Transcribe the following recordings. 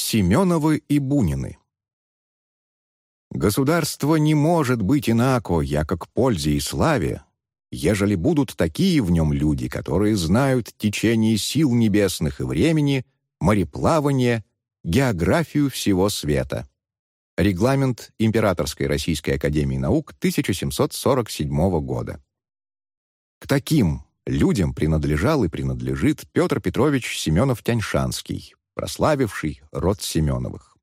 Семеновы и Бунины Государство не может быть инако, яко к пользе и славе, ежели будут такие в нем люди, которые знают течение сил небесных и времени, мореплавание, географию всего света. Регламент Императорской Российской Академии Наук 1747 года. К таким людям принадлежал и принадлежит Петр Петрович Семенов-Тяньшанский, прославивший род Семеновых.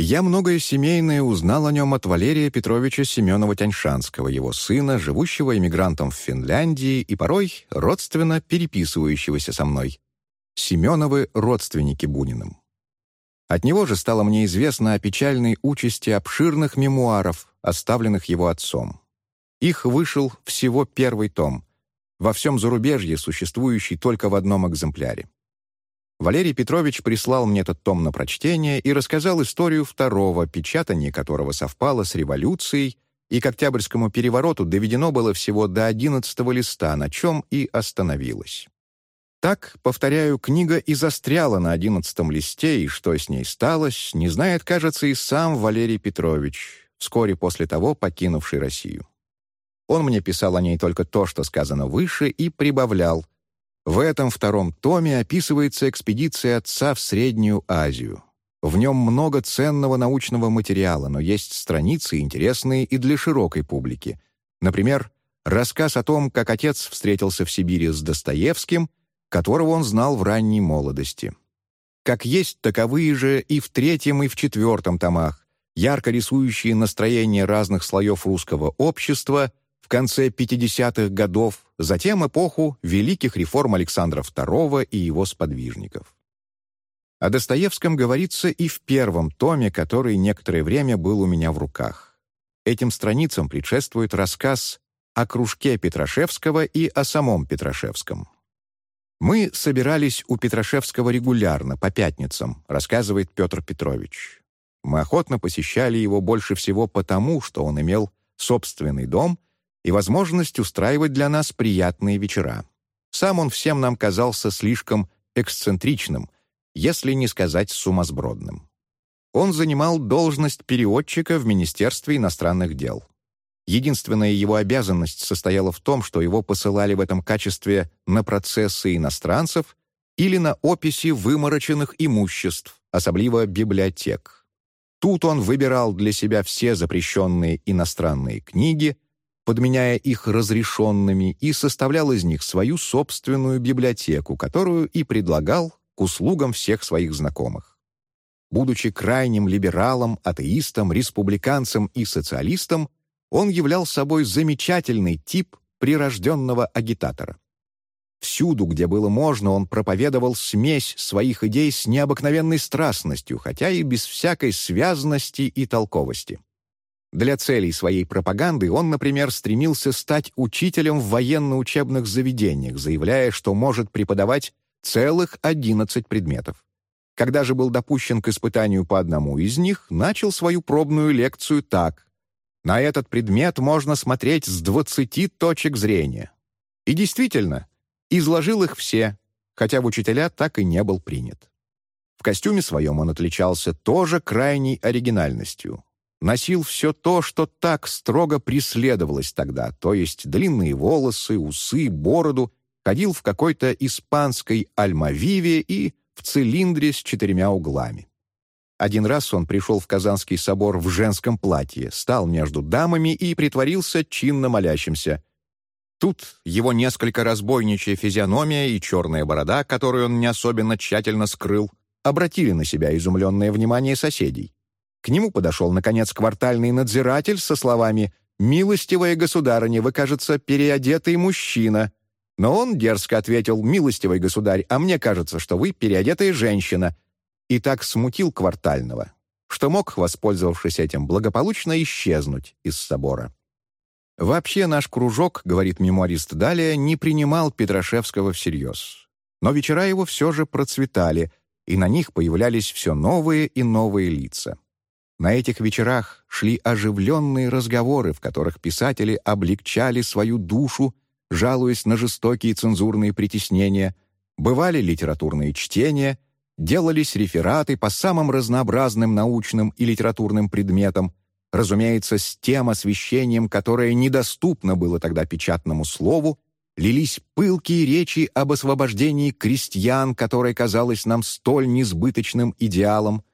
Я многое семейное узнал о нем от Валерия Петровича Семенова-Тяньшанского, его сына, живущего эмигрантом в Финляндии и порой родственно переписывающегося со мной. Семеновы — родственники Буниным. От него же стало мне известно о печальной участи обширных мемуаров, оставленных его отцом. Их вышел всего первый том, во всем зарубежье существующий только в одном экземпляре. Валерий Петрович прислал мне этот том на прочтение и рассказал историю второго, печатания которого совпало с революцией, и к Октябрьскому перевороту доведено было всего до одиннадцатого листа, на чем и остановилось. Так, повторяю, книга и застряла на одиннадцатом листе, и что с ней сталось, не знает, кажется, и сам Валерий Петрович, вскоре после того покинувший Россию. Он мне писал о ней только то, что сказано выше, и прибавлял — в этом втором томе описывается экспедиция отца в Среднюю Азию. В нем много ценного научного материала, но есть страницы, интересные и для широкой публики. Например, рассказ о том, как отец встретился в Сибири с Достоевским, которого он знал в ранней молодости. Как есть таковые же и в третьем, и в четвертом томах, ярко рисующие настроение разных слоев русского общества — в конце 50-х годов, затем эпоху великих реформ Александра II и его сподвижников. О Достоевском говорится и в первом томе, который некоторое время был у меня в руках. Этим страницам предшествует рассказ о кружке Петрашевского и о самом Петрашевском. «Мы собирались у Петрашевского регулярно, по пятницам», рассказывает Петр Петрович. «Мы охотно посещали его больше всего потому, что он имел собственный дом и возможность устраивать для нас приятные вечера. Сам он всем нам казался слишком эксцентричным, если не сказать сумасбродным. Он занимал должность переводчика в Министерстве иностранных дел. Единственная его обязанность состояла в том, что его посылали в этом качестве на процессы иностранцев или на описи вымороченных имуществ, особливо библиотек. Тут он выбирал для себя все запрещенные иностранные книги, подменяя их разрешенными, и составлял из них свою собственную библиотеку, которую и предлагал к услугам всех своих знакомых. Будучи крайним либералом, атеистом, республиканцем и социалистом, он являл собой замечательный тип прирожденного агитатора. Всюду, где было можно, он проповедовал смесь своих идей с необыкновенной страстностью, хотя и без всякой связности и толковости. Для целей своей пропаганды он, например, стремился стать учителем в военно-учебных заведениях, заявляя, что может преподавать целых 11 предметов. Когда же был допущен к испытанию по одному из них, начал свою пробную лекцию так. На этот предмет можно смотреть с 20 точек зрения. И действительно, изложил их все, хотя в учителя так и не был принят. В костюме своем он отличался тоже крайней оригинальностью носил все то, что так строго преследовалось тогда, то есть длинные волосы, усы, бороду, ходил в какой-то испанской альмавиве и в цилиндре с четырьмя углами. Один раз он пришел в Казанский собор в женском платье, стал между дамами и притворился чинно молящимся. Тут его несколько разбойничья физиономия и черная борода, которую он не особенно тщательно скрыл, обратили на себя изумленное внимание соседей. К нему подошел, наконец, квартальный надзиратель со словами «Милостивая государыня, вы, кажется, переодетый мужчина». Но он дерзко ответил «Милостивый государь, а мне кажется, что вы переодетая женщина». И так смутил квартального, что мог, воспользовавшись этим, благополучно исчезнуть из собора. Вообще наш кружок, говорит мемуарист далее, не принимал Петрашевского всерьез. Но вечера его все же процветали, и на них появлялись все новые и новые лица. На этих вечерах шли оживленные разговоры, в которых писатели облегчали свою душу, жалуясь на жестокие цензурные притеснения, бывали литературные чтения, делались рефераты по самым разнообразным научным и литературным предметам, разумеется, с тем освещением, которое недоступно было тогда печатному слову, лились пылкие речи об освобождении крестьян, которое казалось нам столь несбыточным идеалом.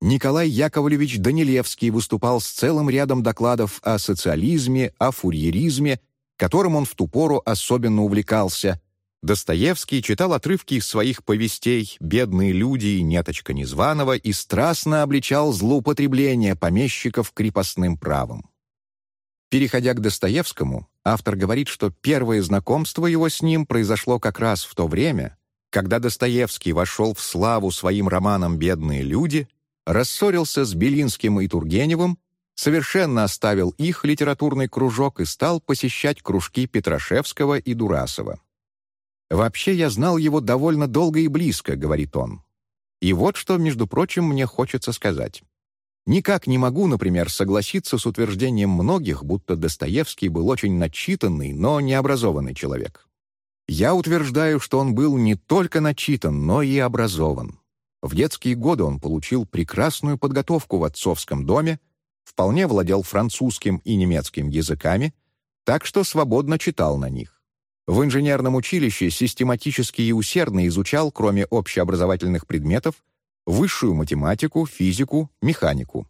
Николай Яковлевич Данилевский выступал с целым рядом докладов о социализме, о фурьеризме, которым он в ту пору особенно увлекался. Достоевский читал отрывки из своих повестей «Бедные люди» и «Неточка Незваного» и страстно обличал злоупотребление помещиков крепостным правом. Переходя к Достоевскому, автор говорит, что первое знакомство его с ним произошло как раз в то время, когда Достоевский вошел в славу своим романом «Бедные люди», рассорился с Белинским и Тургеневым, совершенно оставил их литературный кружок и стал посещать кружки Петрашевского и Дурасова. «Вообще я знал его довольно долго и близко», — говорит он. «И вот что, между прочим, мне хочется сказать. Никак не могу, например, согласиться с утверждением многих, будто Достоевский был очень начитанный, но необразованный человек. Я утверждаю, что он был не только начитан, но и образован. В детские годы он получил прекрасную подготовку в отцовском доме, вполне владел французским и немецким языками, так что свободно читал на них. В инженерном училище систематически и усердно изучал, кроме общеобразовательных предметов, высшую математику, физику, механику.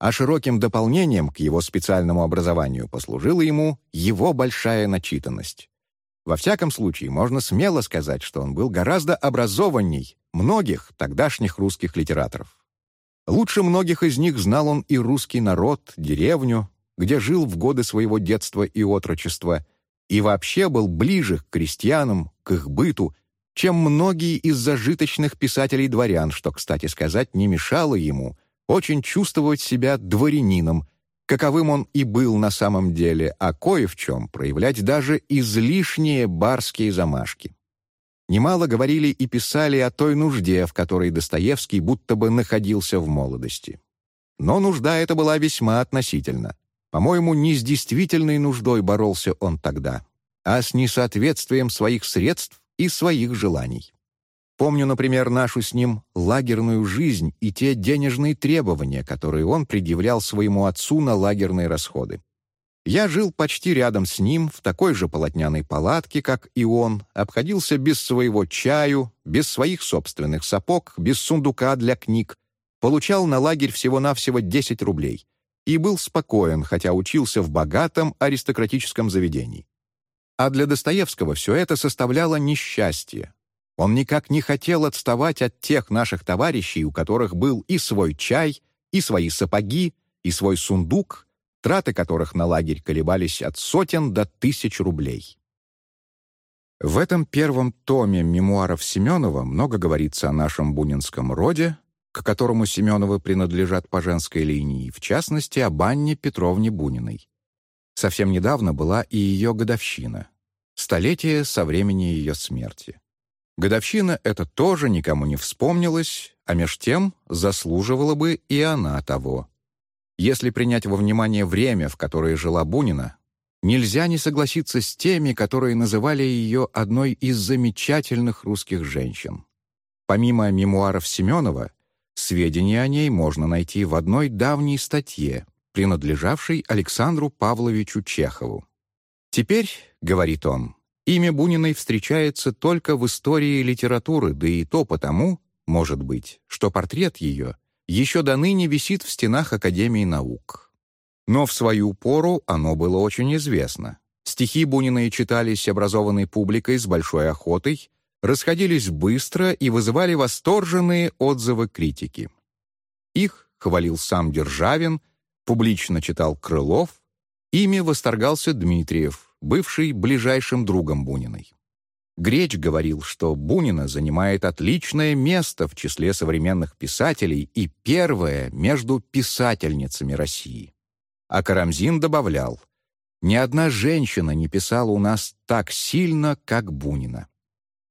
А широким дополнением к его специальному образованию послужила ему его большая начитанность. Во всяком случае, можно смело сказать, что он был гораздо образованней многих тогдашних русских литераторов. Лучше многих из них знал он и русский народ, деревню, где жил в годы своего детства и отрочества, и вообще был ближе к крестьянам, к их быту, чем многие из зажиточных писателей-дворян, что, кстати сказать, не мешало ему очень чувствовать себя дворянином, каковым он и был на самом деле, а кое в чем проявлять даже излишние барские замашки. Немало говорили и писали о той нужде, в которой Достоевский будто бы находился в молодости. Но нужда эта была весьма относительна. По-моему, не с действительной нуждой боролся он тогда, а с несоответствием своих средств и своих желаний. Помню, например, нашу с ним лагерную жизнь и те денежные требования, которые он предъявлял своему отцу на лагерные расходы. Я жил почти рядом с ним, в такой же полотняной палатке, как и он, обходился без своего чаю, без своих собственных сапог, без сундука для книг, получал на лагерь всего-навсего 10 рублей и был спокоен, хотя учился в богатом аристократическом заведении. А для Достоевского все это составляло несчастье. Он никак не хотел отставать от тех наших товарищей, у которых был и свой чай, и свои сапоги, и свой сундук, траты которых на лагерь колебались от сотен до тысяч рублей. В этом первом томе мемуаров Семенова много говорится о нашем бунинском роде, к которому Семеновы принадлежат по женской линии, в частности, об Анне Петровне Буниной. Совсем недавно была и ее годовщина. Столетие со времени ее смерти. Годовщина эта тоже никому не вспомнилась, а меж тем заслуживала бы и она того. Если принять во внимание время, в которое жила Бунина, нельзя не согласиться с теми, которые называли ее одной из замечательных русских женщин. Помимо мемуаров Семенова, Сведения о ней можно найти в одной давней статье, принадлежавшей Александру Павловичу Чехову. «Теперь, — говорит он, — имя Буниной встречается только в истории литературы, да и то потому, может быть, что портрет ее еще до ныне висит в стенах Академии наук. Но в свою пору оно было очень известно. Стихи Буниной читались образованной публикой с большой охотой, расходились быстро и вызывали восторженные отзывы критики. Их хвалил сам Державин, публично читал Крылов, ими восторгался Дмитриев, бывший ближайшим другом Буниной. Греч говорил, что Бунина занимает отличное место в числе современных писателей и первое между писательницами России. А Карамзин добавлял, «Ни одна женщина не писала у нас так сильно, как Бунина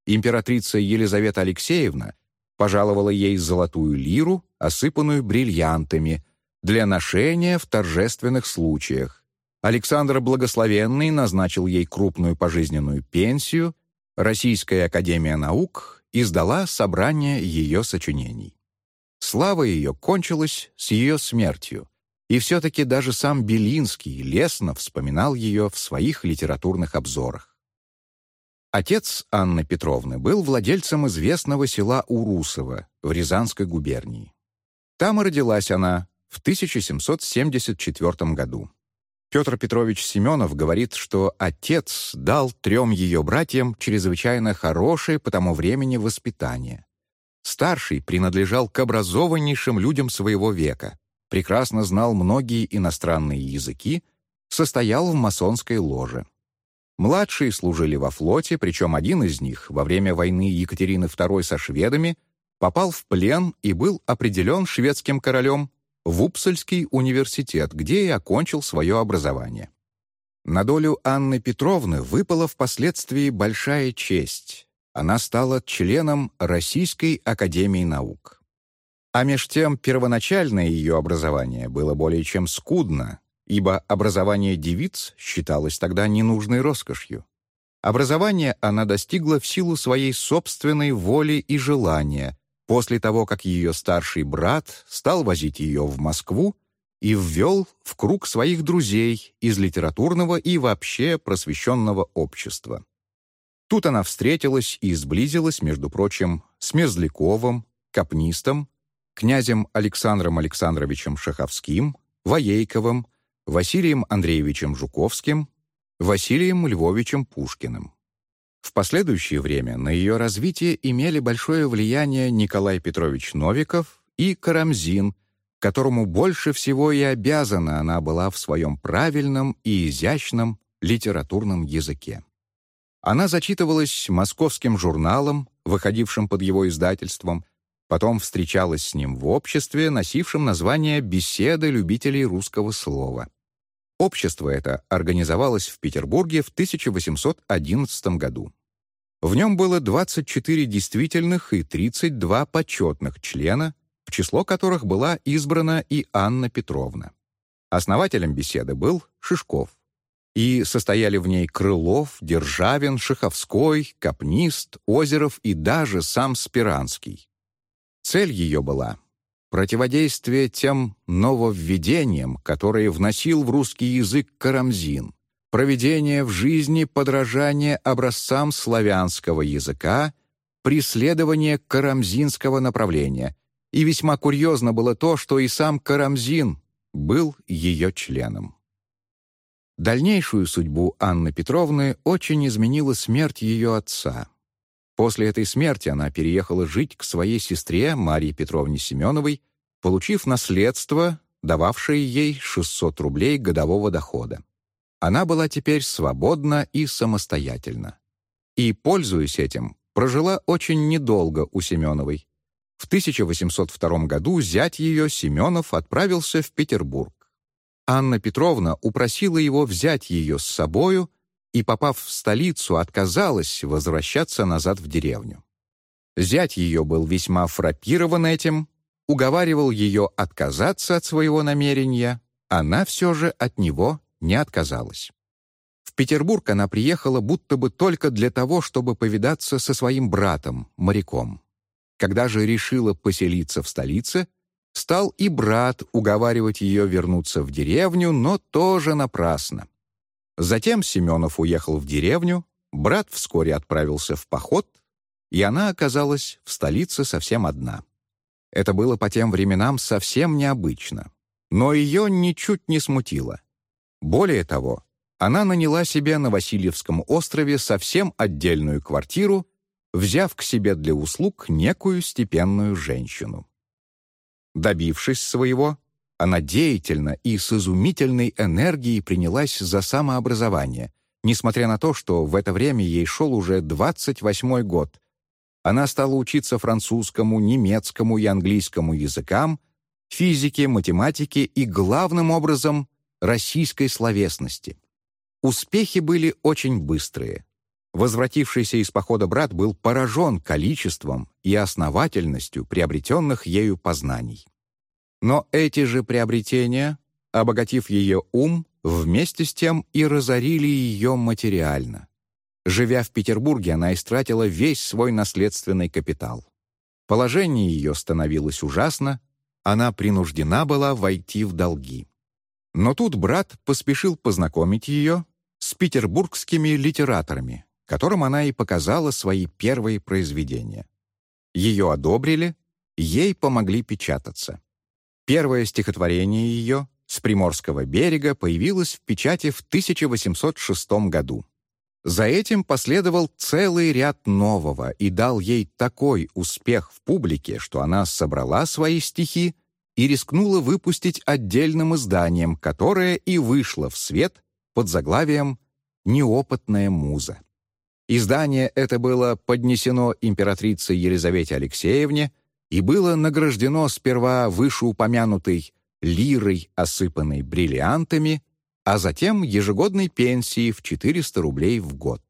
императрица Елизавета Алексеевна пожаловала ей золотую лиру, осыпанную бриллиантами, для ношения в торжественных случаях. Александр Благословенный назначил ей крупную пожизненную пенсию, Российская академия наук издала собрание ее сочинений. Слава ее кончилась с ее смертью, и все-таки даже сам Белинский лестно вспоминал ее в своих литературных обзорах. Отец Анны Петровны был владельцем известного села Урусово в Рязанской губернии. Там родилась она в 1774 году. Петр Петрович Семенов говорит, что отец дал трем ее братьям чрезвычайно хорошее по тому времени воспитание. Старший принадлежал к образованнейшим людям своего века, прекрасно знал многие иностранные языки, состоял в масонской ложе. Младшие служили во флоте, причем один из них во время войны Екатерины II со шведами попал в плен и был определен шведским королем в Упсальский университет, где и окончил свое образование. На долю Анны Петровны выпала впоследствии большая честь. Она стала членом Российской академии наук. А меж тем первоначальное ее образование было более чем скудно, ибо образование девиц считалось тогда ненужной роскошью. Образование она достигла в силу своей собственной воли и желания, после того, как ее старший брат стал возить ее в Москву и ввел в круг своих друзей из литературного и вообще просвещенного общества. Тут она встретилась и сблизилась, между прочим, с Мерзляковым, Капнистом, князем Александром Александровичем Шаховским, Воейковым, Василием Андреевичем Жуковским, Василием Львовичем Пушкиным. В последующее время на ее развитие имели большое влияние Николай Петрович Новиков и Карамзин, которому больше всего и обязана она была в своем правильном и изящном литературном языке. Она зачитывалась московским журналом, выходившим под его издательством, потом встречалась с ним в обществе, носившем название «Беседы любителей русского слова». Общество это организовалось в Петербурге в 1811 году. В нем было 24 действительных и 32 почетных члена, в число которых была избрана и Анна Петровна. Основателем беседы был Шишков. И состояли в ней Крылов, Державин, Шаховской, Капнист, Озеров и даже сам Спиранский. Цель ее была противодействие тем нововведениям, которые вносил в русский язык Карамзин, проведение в жизни подражания образцам славянского языка, преследование карамзинского направления. И весьма курьезно было то, что и сам Карамзин был ее членом. Дальнейшую судьбу Анны Петровны очень изменила смерть ее отца. После этой смерти она переехала жить к своей сестре Марии Петровне Семеновой, получив наследство, дававшее ей 600 рублей годового дохода. Она была теперь свободна и самостоятельна. И, пользуясь этим, прожила очень недолго у Семеновой. В 1802 году зять ее, Семенов, отправился в Петербург. Анна Петровна упросила его взять ее с собою и, попав в столицу, отказалась возвращаться назад в деревню. Зять ее был весьма фрапирован этим, уговаривал ее отказаться от своего намерения, она все же от него не отказалась. В Петербург она приехала будто бы только для того, чтобы повидаться со своим братом, моряком. Когда же решила поселиться в столице, стал и брат уговаривать ее вернуться в деревню, но тоже напрасно. Затем Семенов уехал в деревню, брат вскоре отправился в поход, и она оказалась в столице совсем одна. Это было по тем временам совсем необычно, но ее ничуть не смутило. Более того, она наняла себе на Васильевском острове совсем отдельную квартиру, взяв к себе для услуг некую степенную женщину. Добившись своего, она деятельно и с изумительной энергией принялась за самообразование, несмотря на то, что в это время ей шел уже 28-й год. Она стала учиться французскому, немецкому и английскому языкам, физике, математике и, главным образом, российской словесности. Успехи были очень быстрые. Возвратившийся из похода брат был поражен количеством и основательностью приобретенных ею познаний. Но эти же приобретения, обогатив ее ум, вместе с тем и разорили ее материально. Живя в Петербурге, она истратила весь свой наследственный капитал. Положение ее становилось ужасно, она принуждена была войти в долги. Но тут брат поспешил познакомить ее с петербургскими литераторами, которым она и показала свои первые произведения. Ее одобрили, ей помогли печататься. Первое стихотворение ее «С Приморского берега» появилось в печати в 1806 году. За этим последовал целый ряд нового и дал ей такой успех в публике, что она собрала свои стихи и рискнула выпустить отдельным изданием, которое и вышло в свет под заглавием «Неопытная муза». Издание это было поднесено императрице Елизавете Алексеевне и было награждено сперва вышеупомянутой лирой, осыпанной бриллиантами, а затем ежегодной пенсией в 400 рублей в год.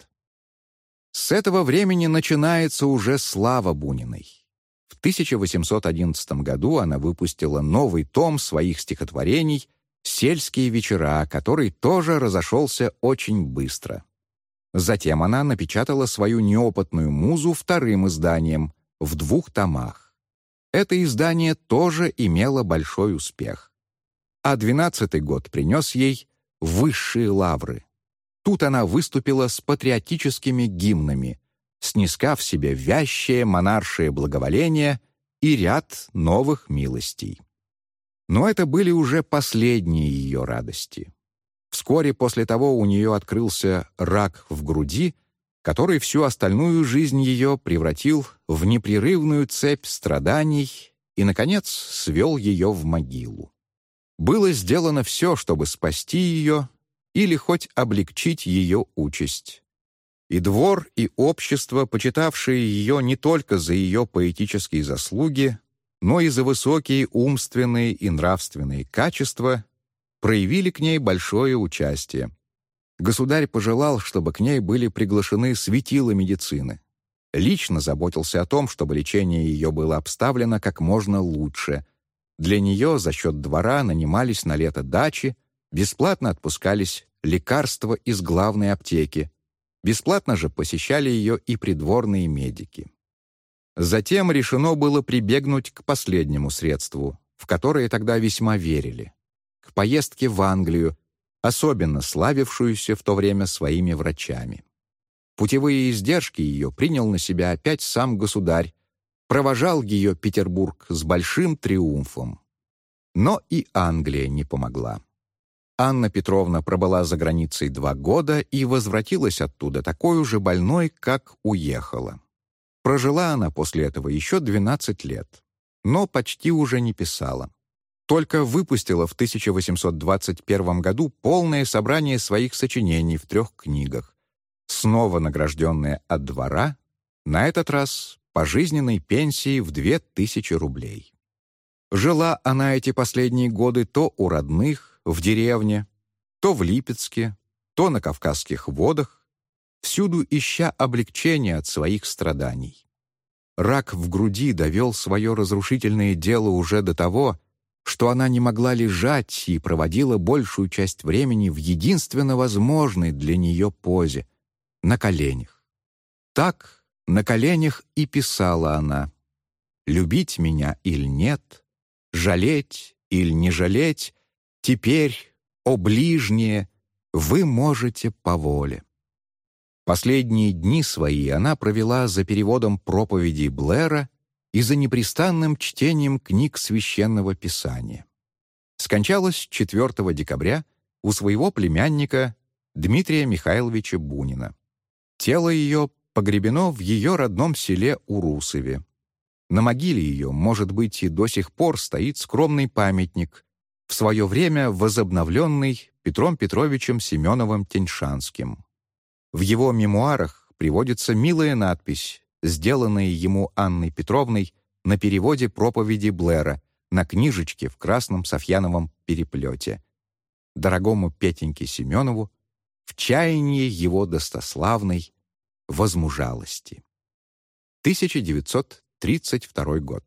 С этого времени начинается уже слава Буниной. В 1811 году она выпустила новый том своих стихотворений «Сельские вечера», который тоже разошелся очень быстро. Затем она напечатала свою неопытную музу вторым изданием в двух томах. Это издание тоже имело большой успех. А двенадцатый год принес ей высшие лавры. Тут она выступила с патриотическими гимнами, снискав себе вящее монаршее благоволение и ряд новых милостей. Но это были уже последние ее радости. Вскоре после того у нее открылся рак в груди, который всю остальную жизнь ее превратил в непрерывную цепь страданий и, наконец, свел ее в могилу. Было сделано все, чтобы спасти ее или хоть облегчить ее участь. И двор, и общество, почитавшие ее не только за ее поэтические заслуги, но и за высокие умственные и нравственные качества, проявили к ней большое участие. Государь пожелал, чтобы к ней были приглашены светила медицины. Лично заботился о том, чтобы лечение ее было обставлено как можно лучше. Для нее за счет двора нанимались на лето дачи, бесплатно отпускались лекарства из главной аптеки, бесплатно же посещали ее и придворные медики. Затем решено было прибегнуть к последнему средству, в которое тогда весьма верили к поездке в Англию, особенно славившуюся в то время своими врачами. Путевые издержки ее принял на себя опять сам государь, провожал ее Петербург с большим триумфом. Но и Англия не помогла. Анна Петровна пробыла за границей два года и возвратилась оттуда такой уже больной, как уехала. Прожила она после этого еще 12 лет, но почти уже не писала только выпустила в 1821 году полное собрание своих сочинений в трех книгах, снова награжденная от двора, на этот раз пожизненной пенсией в 2000 рублей. Жила она эти последние годы то у родных, в деревне, то в Липецке, то на Кавказских водах, всюду ища облегчения от своих страданий. Рак в груди довел свое разрушительное дело уже до того, что она не могла лежать и проводила большую часть времени в единственно возможной для нее позе — на коленях. Так на коленях и писала она «Любить меня или нет, жалеть или не жалеть, теперь, о ближние, вы можете по воле». Последние дни свои она провела за переводом проповедей Блэра и за непрестанным чтением книг Священного Писания. Скончалась 4 декабря у своего племянника Дмитрия Михайловича Бунина. Тело ее погребено в ее родном селе Урусове. На могиле ее, может быть, и до сих пор стоит скромный памятник, в свое время возобновленный Петром Петровичем Семеновым Теньшанским. В его мемуарах приводится милая надпись сделанные ему Анной Петровной на переводе проповеди Блэра на книжечке в красном софьяновом переплете. Дорогому Петеньке Семенову в чаянии его достославной возмужалости. 1932 год.